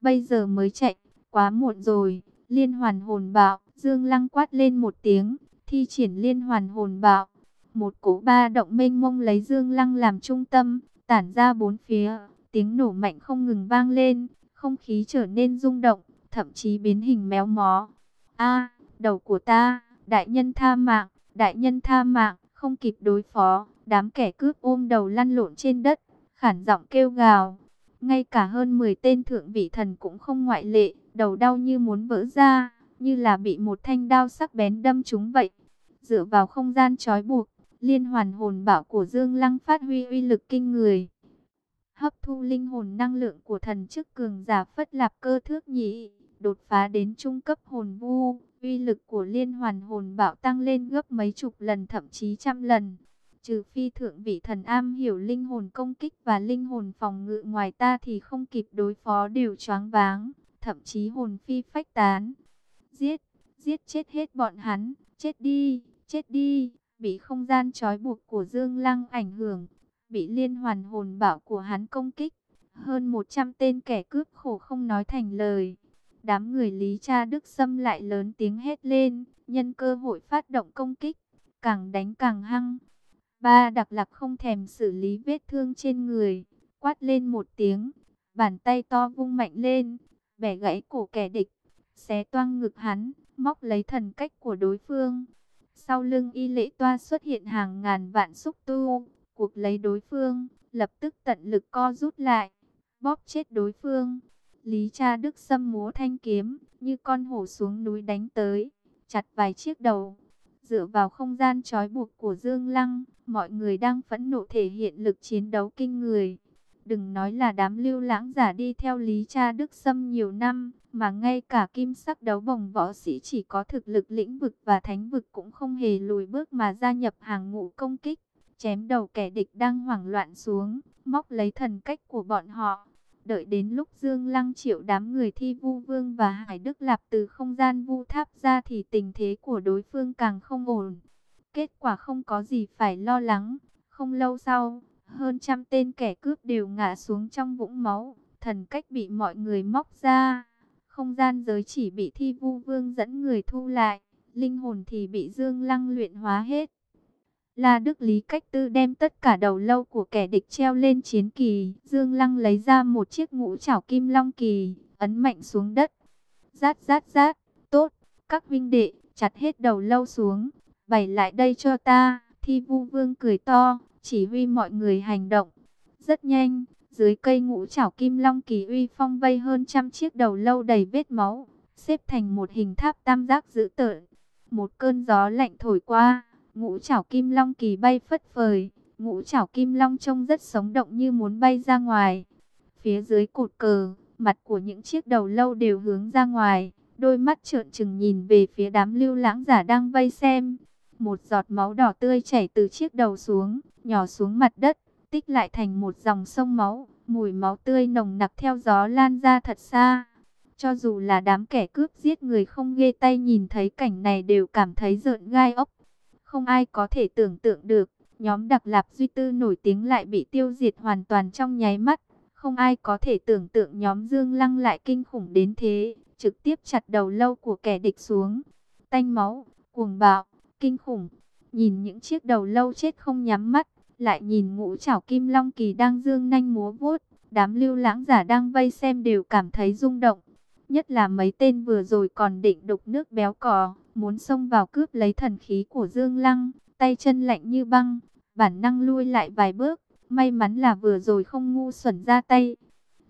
[SPEAKER 1] Bây giờ mới chạy, quá muộn rồi, liên hoàn hồn bạo, Dương Lăng quát lên một tiếng, thi triển liên hoàn hồn bạo. Một cỗ ba động mênh mông lấy Dương Lăng làm trung tâm, tản ra bốn phía, tiếng nổ mạnh không ngừng vang lên, không khí trở nên rung động, thậm chí biến hình méo mó. A, đầu của ta, đại nhân tha mạng, đại nhân tha mạng, không kịp đối phó, đám kẻ cướp ôm đầu lăn lộn trên đất, khản giọng kêu gào. Ngay cả hơn 10 tên thượng vị thần cũng không ngoại lệ, đầu đau như muốn vỡ ra, như là bị một thanh đao sắc bén đâm trúng vậy. Dựa vào không gian trói buộc, liên hoàn hồn bảo của Dương Lăng phát huy uy lực kinh người. Hấp thu linh hồn năng lượng của thần chức cường giả phất lạp cơ thước nhị, đột phá đến trung cấp hồn vu, uy lực của liên hoàn hồn bảo tăng lên gấp mấy chục lần thậm chí trăm lần. Trừ phi thượng vị thần am hiểu linh hồn công kích và linh hồn phòng ngự ngoài ta thì không kịp đối phó đều choáng váng, thậm chí hồn phi phách tán. Giết, giết chết hết bọn hắn, chết đi, chết đi, bị không gian trói buộc của Dương Lăng ảnh hưởng, bị liên hoàn hồn bảo của hắn công kích. Hơn 100 tên kẻ cướp khổ không nói thành lời. Đám người Lý Cha Đức Sâm lại lớn tiếng hét lên, nhân cơ hội phát động công kích, càng đánh càng hăng. Ba đặc lạc không thèm xử lý vết thương trên người, quát lên một tiếng, bàn tay to vung mạnh lên, bẻ gãy cổ kẻ địch, xé toang ngực hắn, móc lấy thần cách của đối phương. Sau lưng y lễ toa xuất hiện hàng ngàn vạn xúc tu, cuộc lấy đối phương, lập tức tận lực co rút lại, bóp chết đối phương. Lý cha Đức xâm múa thanh kiếm, như con hổ xuống núi đánh tới, chặt vài chiếc đầu. Dựa vào không gian trói buộc của Dương Lăng, mọi người đang phẫn nộ thể hiện lực chiến đấu kinh người. Đừng nói là đám lưu lãng giả đi theo Lý Cha Đức Sâm nhiều năm, mà ngay cả kim sắc đấu bồng võ sĩ chỉ có thực lực lĩnh vực và thánh vực cũng không hề lùi bước mà gia nhập hàng ngũ công kích, chém đầu kẻ địch đang hoảng loạn xuống, móc lấy thần cách của bọn họ. Đợi đến lúc Dương Lăng triệu đám người thi vu vương và Hải Đức Lạp từ không gian vu tháp ra thì tình thế của đối phương càng không ổn. Kết quả không có gì phải lo lắng. Không lâu sau, hơn trăm tên kẻ cướp đều ngã xuống trong vũng máu. Thần cách bị mọi người móc ra. Không gian giới chỉ bị thi vu vương dẫn người thu lại. Linh hồn thì bị Dương Lăng luyện hóa hết. là Đức Lý cách tư đem tất cả đầu lâu của kẻ địch treo lên chiến kỳ. Dương Lăng lấy ra một chiếc ngũ chảo kim long kỳ, ấn mạnh xuống đất. Rát rát rát, tốt, các vinh đệ, chặt hết đầu lâu xuống, bày lại đây cho ta. Thi vu vương cười to, chỉ huy mọi người hành động. Rất nhanh, dưới cây ngũ chảo kim long kỳ uy phong vây hơn trăm chiếc đầu lâu đầy vết máu, xếp thành một hình tháp tam giác dữ tợn. Một cơn gió lạnh thổi qua Ngũ chảo kim long kỳ bay phất phời, ngũ chảo kim long trông rất sống động như muốn bay ra ngoài. Phía dưới cột cờ, mặt của những chiếc đầu lâu đều hướng ra ngoài, đôi mắt trợn trừng nhìn về phía đám lưu lãng giả đang vây xem. Một giọt máu đỏ tươi chảy từ chiếc đầu xuống, nhỏ xuống mặt đất, tích lại thành một dòng sông máu, mùi máu tươi nồng nặc theo gió lan ra thật xa. Cho dù là đám kẻ cướp giết người không ghê tay nhìn thấy cảnh này đều cảm thấy rợn gai ốc. Không ai có thể tưởng tượng được, nhóm Đặc Lạp Duy Tư nổi tiếng lại bị tiêu diệt hoàn toàn trong nháy mắt. Không ai có thể tưởng tượng nhóm Dương Lăng lại kinh khủng đến thế, trực tiếp chặt đầu lâu của kẻ địch xuống. Tanh máu, cuồng bạo, kinh khủng. Nhìn những chiếc đầu lâu chết không nhắm mắt, lại nhìn ngũ chảo kim long kỳ đang dương nanh múa vuốt. Đám lưu lãng giả đang vây xem đều cảm thấy rung động. Nhất là mấy tên vừa rồi còn định đục nước béo cò, muốn xông vào cướp lấy thần khí của Dương Lăng, tay chân lạnh như băng, bản năng lui lại vài bước, may mắn là vừa rồi không ngu xuẩn ra tay.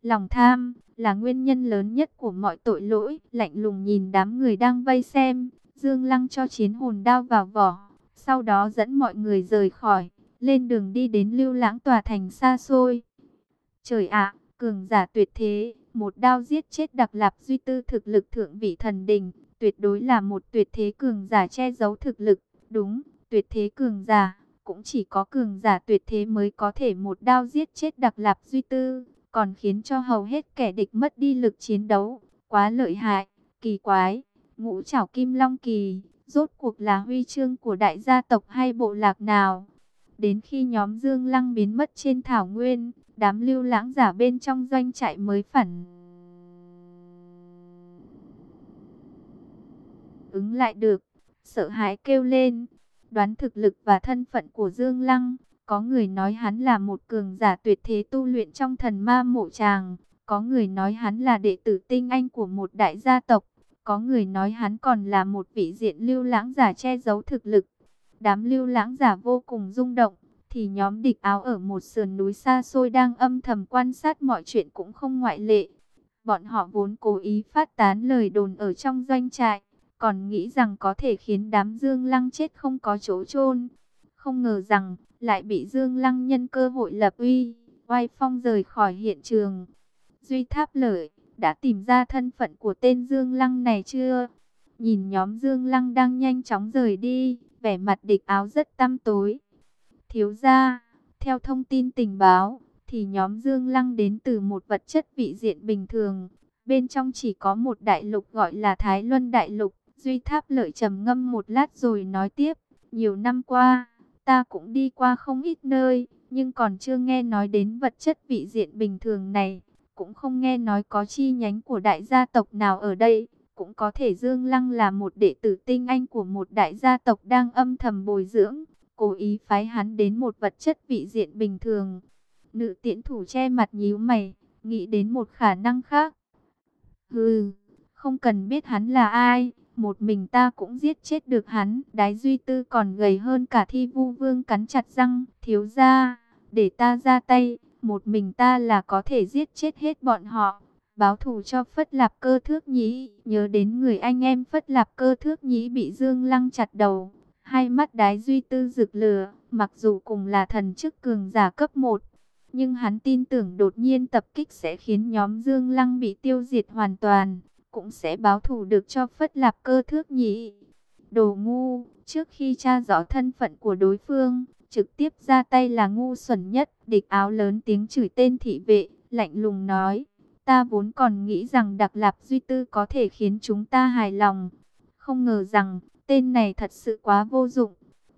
[SPEAKER 1] Lòng tham là nguyên nhân lớn nhất của mọi tội lỗi, lạnh lùng nhìn đám người đang vây xem, Dương Lăng cho chiến hồn đao vào vỏ, sau đó dẫn mọi người rời khỏi, lên đường đi đến lưu lãng tòa thành xa xôi. Trời ạ, cường giả tuyệt thế, một đao giết chết đặc lạp duy tư thực lực thượng vị thần đình, tuyệt đối là một tuyệt thế cường giả che giấu thực lực, đúng, tuyệt thế cường giả, cũng chỉ có cường giả tuyệt thế mới có thể một đao giết chết đặc lạp duy tư, còn khiến cho hầu hết kẻ địch mất đi lực chiến đấu, quá lợi hại, kỳ quái, ngũ trảo kim long kỳ, rốt cuộc là huy chương của đại gia tộc hay bộ lạc nào? Đến khi nhóm Dương Lăng biến mất trên thảo nguyên, đám lưu lãng giả bên trong doanh trại mới phản ứng lại được, sợ hãi kêu lên, đoán thực lực và thân phận của Dương Lăng. Có người nói hắn là một cường giả tuyệt thế tu luyện trong thần ma mộ tràng, có người nói hắn là đệ tử tinh anh của một đại gia tộc, có người nói hắn còn là một vị diện lưu lãng giả che giấu thực lực. Đám lưu lãng giả vô cùng rung động, thì nhóm địch áo ở một sườn núi xa xôi đang âm thầm quan sát mọi chuyện cũng không ngoại lệ. Bọn họ vốn cố ý phát tán lời đồn ở trong doanh trại, còn nghĩ rằng có thể khiến đám Dương Lăng chết không có chỗ chôn. Không ngờ rằng lại bị Dương Lăng nhân cơ hội lập uy, oai phong rời khỏi hiện trường. Duy Tháp Lợi đã tìm ra thân phận của tên Dương Lăng này chưa? Nhìn nhóm Dương Lăng đang nhanh chóng rời đi, vẻ mặt địch áo rất tăm tối. Thiếu gia, theo thông tin tình báo, thì nhóm Dương Lăng đến từ một vật chất vị diện bình thường. Bên trong chỉ có một đại lục gọi là Thái Luân Đại Lục. Duy Tháp lợi trầm ngâm một lát rồi nói tiếp. Nhiều năm qua, ta cũng đi qua không ít nơi, nhưng còn chưa nghe nói đến vật chất vị diện bình thường này. Cũng không nghe nói có chi nhánh của đại gia tộc nào ở đây. Cũng có thể Dương Lăng là một đệ tử tinh anh của một đại gia tộc đang âm thầm bồi dưỡng cố ý phái hắn đến một vật chất vị diện bình thường. Nữ tiễn thủ che mặt nhíu mày, nghĩ đến một khả năng khác. Hừ, không cần biết hắn là ai, một mình ta cũng giết chết được hắn. Đái duy tư còn gầy hơn cả thi vu vương cắn chặt răng, thiếu ra, để ta ra tay, một mình ta là có thể giết chết hết bọn họ. Báo thù cho Phất Lạp Cơ Thước Nhĩ, nhớ đến người anh em Phất Lạp Cơ Thước Nhĩ bị Dương Lăng chặt đầu, Hai mắt đái duy tư rực lửa, mặc dù cùng là thần chức cường giả cấp 1, nhưng hắn tin tưởng đột nhiên tập kích sẽ khiến nhóm Dương Lăng bị tiêu diệt hoàn toàn, cũng sẽ báo thù được cho Phất Lạp cơ thước nhĩ. Đồ ngu, trước khi tra rõ thân phận của đối phương, trực tiếp ra tay là ngu xuẩn nhất, địch áo lớn tiếng chửi tên thị vệ, lạnh lùng nói, ta vốn còn nghĩ rằng Đặc Lạp Duy Tư có thể khiến chúng ta hài lòng, không ngờ rằng Tên này thật sự quá vô dụng.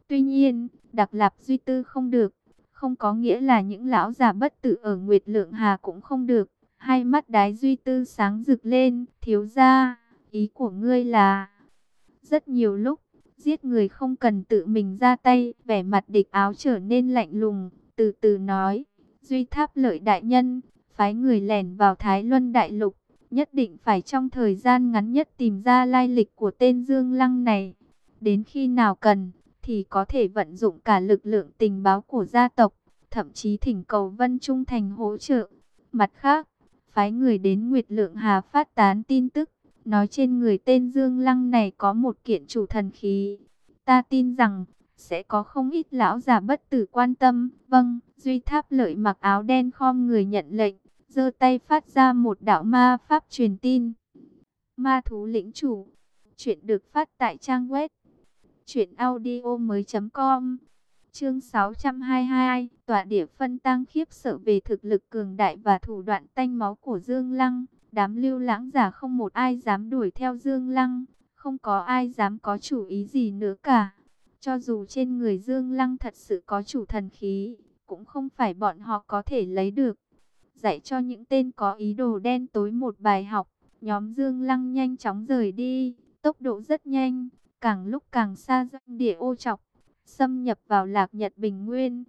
[SPEAKER 1] Tuy nhiên, Đặc Lạp Duy Tư không được. Không có nghĩa là những lão già bất tử ở Nguyệt Lượng Hà cũng không được. Hai mắt đái Duy Tư sáng rực lên. Thiếu ra, ý của ngươi là... Rất nhiều lúc, giết người không cần tự mình ra tay. Vẻ mặt địch áo trở nên lạnh lùng. Từ từ nói, Duy Tháp lợi đại nhân, phái người lẻn vào Thái Luân Đại Lục nhất định phải trong thời gian ngắn nhất tìm ra lai lịch của tên Dương Lăng này. Đến khi nào cần, thì có thể vận dụng cả lực lượng tình báo của gia tộc, thậm chí thỉnh cầu Vân Trung Thành hỗ trợ. Mặt khác, phái người đến Nguyệt Lượng Hà phát tán tin tức, nói trên người tên Dương Lăng này có một kiện chủ thần khí. Ta tin rằng, sẽ có không ít lão già bất tử quan tâm. Vâng, Duy Tháp lợi mặc áo đen khom người nhận lệnh, giơ tay phát ra một đạo ma pháp truyền tin. Ma thú lĩnh chủ, chuyện được phát tại trang web Chuyện audio mới com Chương 622 Tòa địa phân tăng khiếp sợ về thực lực cường đại và thủ đoạn tanh máu của Dương Lăng Đám lưu lãng giả không một ai dám đuổi theo Dương Lăng Không có ai dám có chủ ý gì nữa cả Cho dù trên người Dương Lăng thật sự có chủ thần khí Cũng không phải bọn họ có thể lấy được Dạy cho những tên có ý đồ đen tối một bài học Nhóm Dương Lăng nhanh chóng rời đi Tốc độ rất nhanh càng lúc càng xa doanh địa ô trọc, xâm nhập vào Lạc Nhật Bình Nguyên.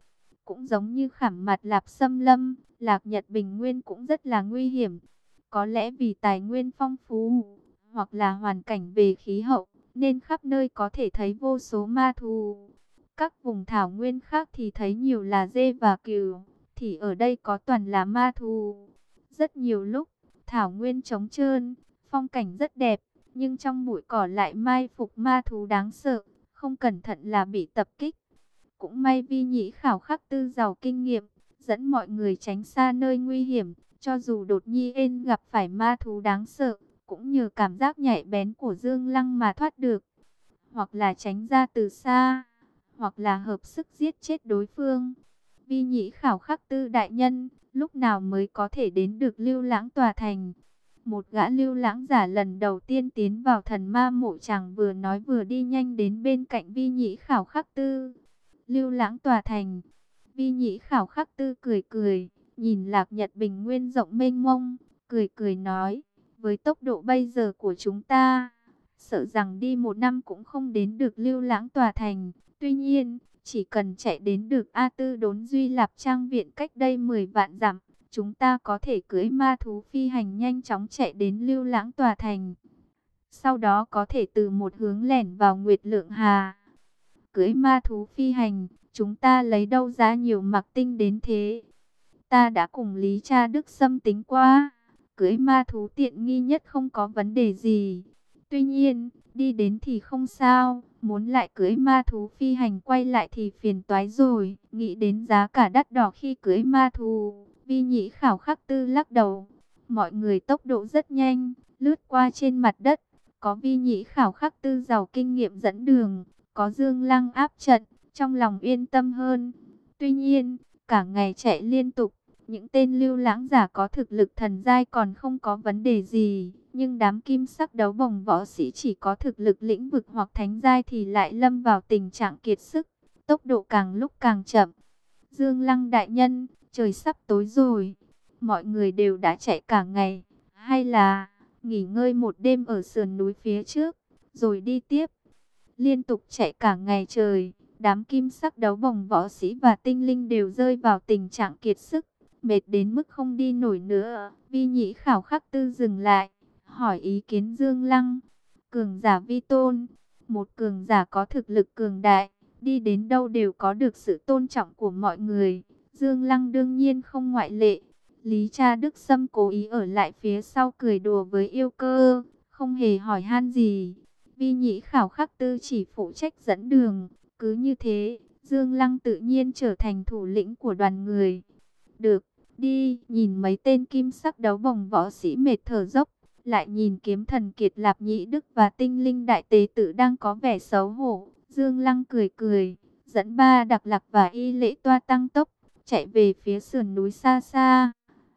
[SPEAKER 1] Cũng giống như khảm mặt Lạp Xâm Lâm, Lạc Nhật Bình Nguyên cũng rất là nguy hiểm. Có lẽ vì tài nguyên phong phú, hoặc là hoàn cảnh về khí hậu, nên khắp nơi có thể thấy vô số ma thú. các vùng thảo nguyên khác thì thấy nhiều là dê và cừu, thì ở đây có toàn là ma thú. Rất nhiều lúc, thảo nguyên trống trơn, phong cảnh rất đẹp, nhưng trong bụi cỏ lại mai phục ma thú đáng sợ, không cẩn thận là bị tập kích. Cũng may vi nhĩ khảo khắc tư giàu kinh nghiệm, dẫn mọi người tránh xa nơi nguy hiểm, cho dù đột nhiên gặp phải ma thú đáng sợ, cũng nhờ cảm giác nhạy bén của Dương Lăng mà thoát được. Hoặc là tránh ra từ xa, hoặc là hợp sức giết chết đối phương. Vi nhĩ khảo khắc tư đại nhân, lúc nào mới có thể đến được lưu lãng tòa thành. Một gã lưu lãng giả lần đầu tiên tiến vào thần ma mộ chàng vừa nói vừa đi nhanh đến bên cạnh vi nhĩ khảo khắc tư. Lưu lãng tòa thành. Vi nhĩ khảo khắc tư cười cười, nhìn lạc nhật bình nguyên rộng mênh mông, cười cười nói, với tốc độ bây giờ của chúng ta, sợ rằng đi một năm cũng không đến được lưu lãng tòa thành. Tuy nhiên, chỉ cần chạy đến được A Tư đốn duy lạp trang viện cách đây 10 vạn dặm, chúng ta có thể cưỡi ma thú phi hành nhanh chóng chạy đến lưu lãng tòa thành. Sau đó có thể từ một hướng lẻn vào Nguyệt Lượng Hà. Cưới ma thú phi hành, chúng ta lấy đâu ra nhiều mặc tinh đến thế? Ta đã cùng Lý Cha Đức xâm tính qua, cưới ma thú tiện nghi nhất không có vấn đề gì. Tuy nhiên, đi đến thì không sao, muốn lại cưới ma thú phi hành quay lại thì phiền toái rồi, nghĩ đến giá cả đắt đỏ khi cưới ma thú. Vi nhĩ khảo khắc tư lắc đầu, mọi người tốc độ rất nhanh, lướt qua trên mặt đất, có vi nhĩ khảo khắc tư giàu kinh nghiệm dẫn đường, có dương lăng áp trận, trong lòng yên tâm hơn. Tuy nhiên, cả ngày chạy liên tục, những tên lưu lãng giả có thực lực thần giai còn không có vấn đề gì, nhưng đám kim sắc đấu bồng võ sĩ chỉ có thực lực lĩnh vực hoặc thánh giai thì lại lâm vào tình trạng kiệt sức, tốc độ càng lúc càng chậm. Dương Lăng đại nhân, trời sắp tối rồi, mọi người đều đã chạy cả ngày, hay là nghỉ ngơi một đêm ở sườn núi phía trước, rồi đi tiếp. Liên tục chạy cả ngày trời, đám kim sắc đấu bồng võ sĩ và tinh linh đều rơi vào tình trạng kiệt sức mệt đến mức không đi nổi nữa. Vi nhĩ khảo khắc tư dừng lại, hỏi ý kiến Dương Lăng. Cường giả vi tôn, một cường giả có thực lực cường đại, đi đến đâu đều có được sự tôn trọng của mọi người. Dương Lăng đương nhiên không ngoại lệ. Lý cha Đức Sâm cố ý ở lại phía sau cười đùa với yêu cơ, không hề hỏi han gì. Vi nhĩ khảo khắc tư chỉ phụ trách dẫn đường, cứ như thế, Dương Lăng tự nhiên trở thành thủ lĩnh của đoàn người. Được, đi, nhìn mấy tên kim sắc đấu vòng võ sĩ mệt thở dốc, lại nhìn kiếm thần kiệt lạp nhị đức và tinh linh đại tế tử đang có vẻ xấu hổ. Dương Lăng cười cười, dẫn ba đặc lạc và y lễ toa tăng tốc, chạy về phía sườn núi xa xa.